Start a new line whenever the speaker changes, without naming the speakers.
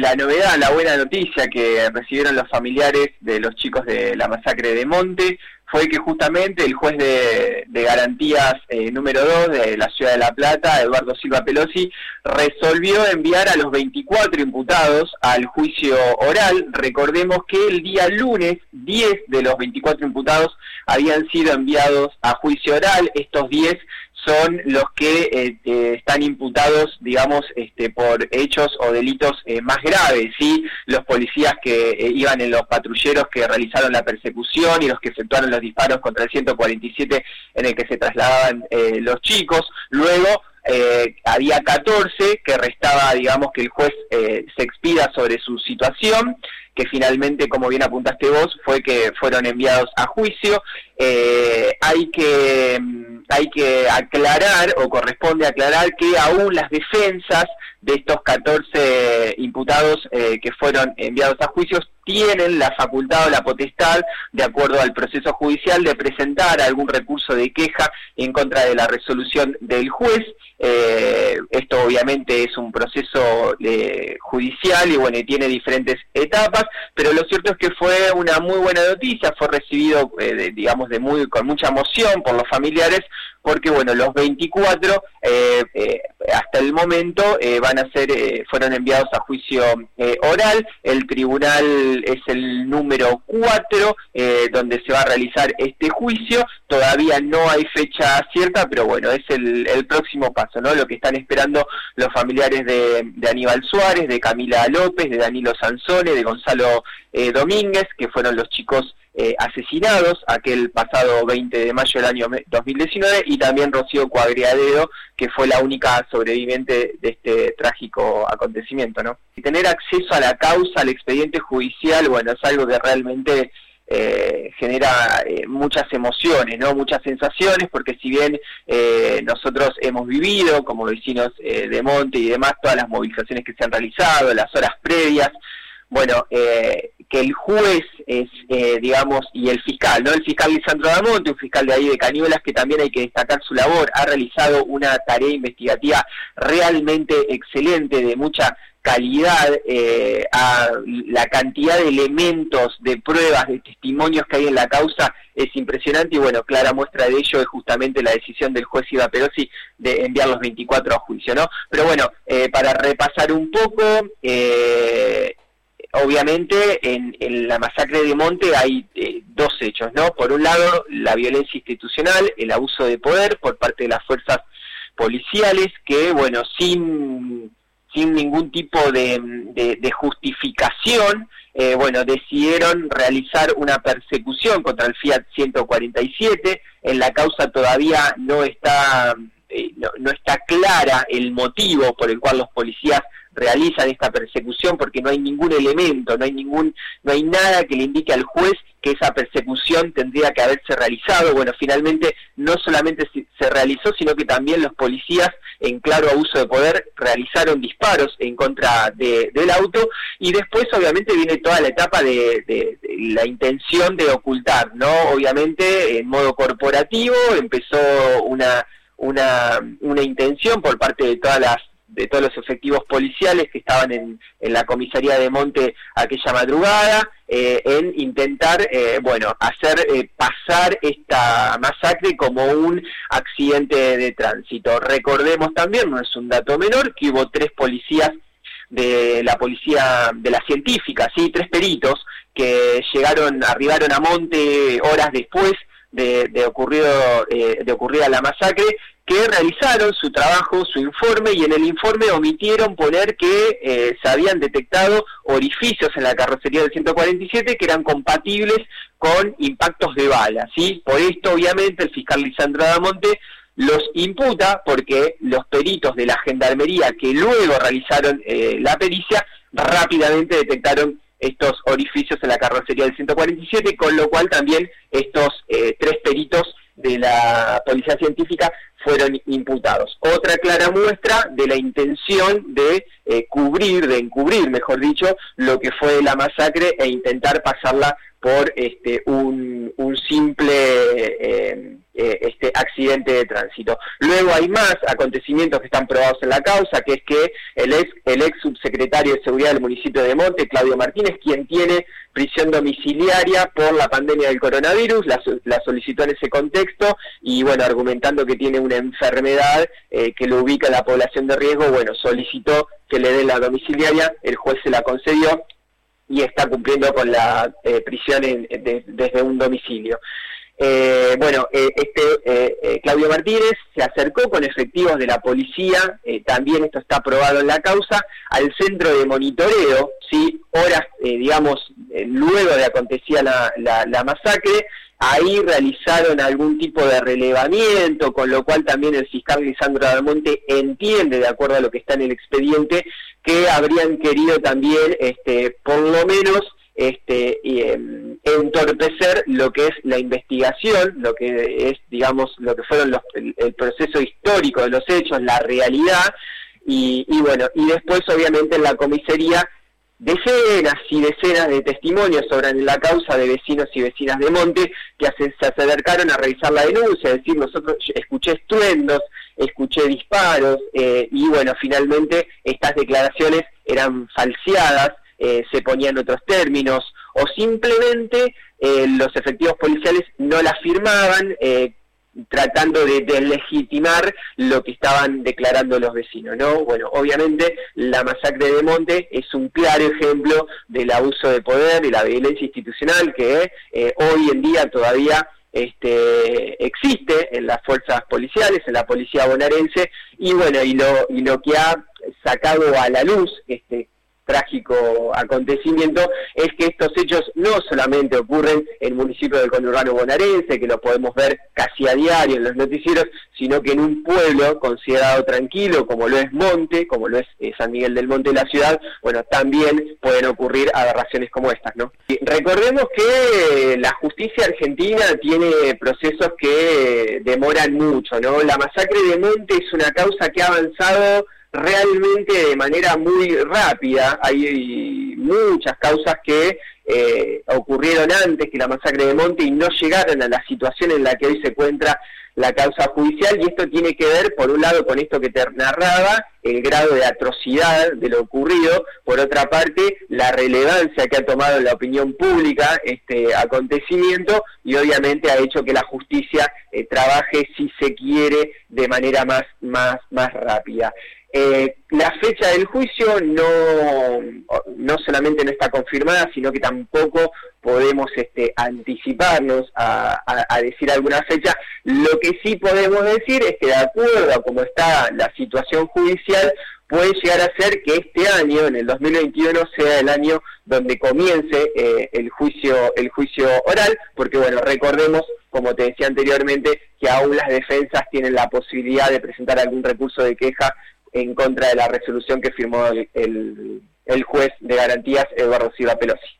la novedad, la buena noticia que recibieron los familiares de los chicos de la masacre de Monte fue que justamente el juez de, garantías eh, número 2 de la ciudad de La Plata, Eduardo Silva Pelosi, resolvió enviar a los 24 imputados al juicio oral. Recordemos que el día lunes 10 de los 24 imputados habían sido enviados a juicio oral. Estos 10 son los que eh, eh, están imputados, digamos, este, por hechos o delitos eh, más graves, ¿sí? Los policías que iban en los patrulleros que realizaron la persecución y los que efectuaron los disparos contra el 147 en el que se trasladaban los chicos. Luego, había 14 que restaba, digamos, que el juez se expida sobre su situación que finalmente, como bien apuntaste vos, fue que fueron enviados a juicio. hay que hay que aclarar o corresponde aclarar que aún las defensas de estos 14 imputados eh, que fueron enviados a juicios tienen la facultad o la potestad, de acuerdo al proceso judicial, de presentar algún recurso de queja en contra de la resolución del juez. Eh, esto obviamente es un proceso eh, judicial y bueno, tiene diferentes etapas, pero lo cierto es que fue una muy buena noticia, fue recibido, digamos, de muy con mucha emoción por los familiares, porque bueno, los 24 eh, eh, hasta el momento eh, van a ser, fueron enviados a juicio oral, el tribunal es el número 4 donde se va a realizar este juicio, todavía no hay fecha cierta, pero bueno, es el, próximo paso, ¿no? Lo que están esperando los familiares de, de Aníbal Suárez, de Camila López, de Danilo Sansone, de Gonzalo Domínguez, que fueron los chicos eh, asesinados aquel pasado 20 de mayo del año 2019 y también Rocío Cuadriadedo, que fue la única sobreviviente de este trágico acontecimiento. ¿no? Y tener acceso a la causa, al expediente judicial, bueno, es algo que realmente eh, genera eh, muchas emociones, ¿no? muchas sensaciones, porque si bien nosotros hemos vivido como vecinos de Monte y demás todas las movilizaciones que se han realizado, las horas previas, bueno, eh, que el juez es, eh, digamos, y el fiscal, ¿no? El fiscal Lisandro Damonte, un fiscal de ahí de Cañuelas, que también hay que destacar su labor, ha realizado una tarea investigativa realmente excelente, de mucha calidad, eh, la cantidad de elementos, de pruebas, de testimonios que hay en la causa es impresionante y bueno, clara muestra de ello es justamente la decisión del juez Iba Perosi de enviar los 24 a juicio, ¿no? Pero bueno, para repasar un poco, eh, obviamente en, la masacre de Monte hay eh, dos hechos, ¿no? Por un lado, la violencia institucional, el abuso de poder por parte de las fuerzas policiales que, bueno, sin, sin ningún tipo de, justificación, eh, bueno, decidieron realizar una persecución contra el Fiat 147. En la causa todavía no está, eh, no está clara el motivo por el cual los policías realizan esta persecución porque no hay ningún elemento, no hay ningún, no hay nada que le indique al juez que esa persecución tendría que haberse realizado. Bueno, finalmente no solamente se realizó, sino que también los policías, en claro abuso de poder, realizaron disparos en contra del auto y después obviamente viene toda la etapa de, de, la intención de ocultar, ¿no? Obviamente en modo corporativo empezó una, una, una intención por parte de todas las de todos los efectivos policiales que estaban en, en la comisaría de Monte aquella madrugada, eh, en intentar, eh, bueno, hacer eh, pasar esta masacre como un accidente de tránsito. Recordemos también, no es un dato menor, que hubo tres policías de la policía, de la científica, sí, tres peritos que llegaron, arribaron a Monte horas después de, de ocurrido, de ocurrida la masacre que realizaron su trabajo, su informe, y en el informe omitieron poner que eh, se habían detectado orificios en la carrocería del 147 que eran compatibles con impactos de bala. ¿sí? Por esto, obviamente, el fiscal Lisandro Damonte los imputa porque los peritos de la gendarmería que luego realizaron eh, la pericia rápidamente detectaron estos orificios en la carrocería del 147, con lo cual también estos eh, tres peritos de la policía científica fueron imputados. Otra clara muestra de la intención de eh, cubrir, de encubrir, mejor dicho, lo que fue la masacre e intentar pasarla por este un, simple eh, eh, este accidente de tránsito. Luego hay más acontecimientos que están probados en la causa, que es que el ex, el ex subsecretario de Seguridad del municipio de Monte, Claudio Martínez, quien tiene prisión domiciliaria por la pandemia del coronavirus, la, solicitó en ese contexto y bueno, argumentando que tiene una enfermedad eh, que lo ubica en la población de riesgo, bueno, solicitó que le den la domiciliaria, el juez se la concedió y está cumpliendo con la eh, prisión desde un domicilio. Eh, bueno, eh, este eh, Claudio Martínez se acercó con efectivos de la policía, también esto está aprobado en la causa, al centro de monitoreo, sí, horas, digamos, luego de acontecía la, la, masacre, ahí realizaron algún tipo de relevamiento, con lo cual también el fiscal Lisandro Almonte entiende, de acuerdo a lo que está en el expediente, que habrían querido también, este, por lo menos, este, em, entorpecer lo que es la investigación, lo que es, digamos, lo que fueron los, el, proceso histórico de los hechos, la realidad, y, bueno, y después obviamente en la comisaría decenas y decenas de testimonios sobre la causa de vecinos y vecinas de Monte que se acercaron a revisar la denuncia, es decir, nosotros escuché estruendos, escuché disparos, eh, y bueno, finalmente estas declaraciones eran falseadas, eh, se ponían otros términos, o simplemente eh, los efectivos policiales no la firmaban, eh, tratando de deslegitimar lo que estaban declarando los vecinos, ¿no? Bueno, obviamente la masacre de Monte es un claro ejemplo del abuso de poder, y la violencia institucional que hoy en día todavía este, existe en las fuerzas policiales, en la policía bonaerense, y bueno, y lo, y lo que ha sacado a la luz este trágico acontecimiento es que estos hechos no solamente ocurren en el municipio del conurbano bonaerense, que lo podemos ver casi a diario en los noticieros, sino que en un pueblo considerado tranquilo, como lo es Monte, como lo es eh, San Miguel del Monte, la ciudad, bueno, también pueden ocurrir aberraciones como estas, ¿no? recordemos que la justicia argentina tiene procesos que demoran mucho, ¿no? La masacre de Monte es una causa que ha avanzado realmente de manera muy rápida. Hay muchas causas que eh, ocurrieron antes que la masacre de Monte y no llegaron a la situación en la que hoy se encuentra la causa judicial y esto tiene que ver, por un lado, con esto que te narraba, el grado de atrocidad de lo ocurrido, por otra parte, la relevancia que ha tomado la opinión pública este acontecimiento y obviamente ha hecho que la justicia eh, trabaje, si se quiere, de manera más, más, más rápida. Eh, la fecha del juicio no, no solamente no está confirmada, sino que tampoco podemos este, anticiparnos a, decir alguna fecha. Lo que sí podemos decir es que de acuerdo a cómo está la situación judicial, puede llegar a ser que este año, en el 2021, sea el año donde comience eh, el juicio el juicio oral, porque bueno, recordemos, como te decía anteriormente, que aún las defensas tienen la posibilidad de presentar algún recurso de queja en contra de la resolución que firmó el, el, juez de garantías Eduardo Silva Pelosi.